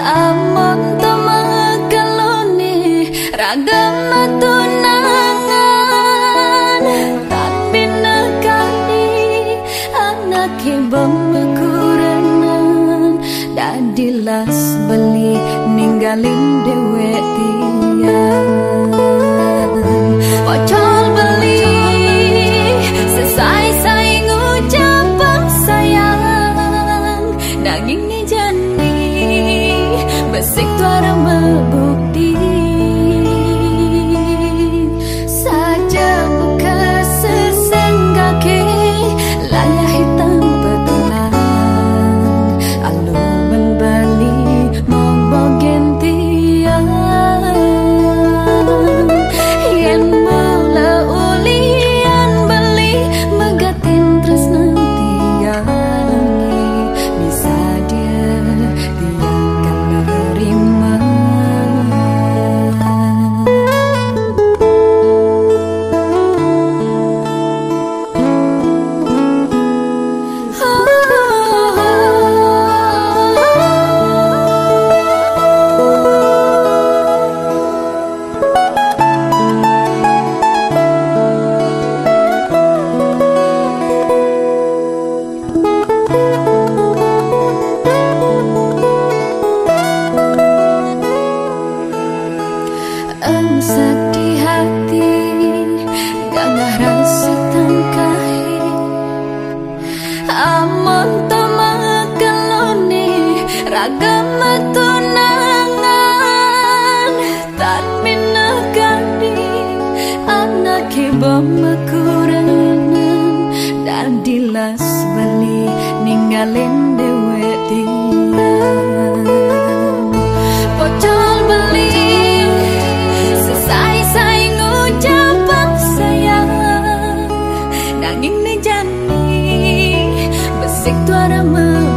amon temakaloni ragam tunangan. Tan binakani anak bemekurenan dadilas beli ninggalin dewe tiang. Angsak di hati Gagah rasa tangkai Amon tamak keloni Ragam tunangan Tan minagani Anak ibu makuranan Dan dilas balik ninggalin Sinto a mão.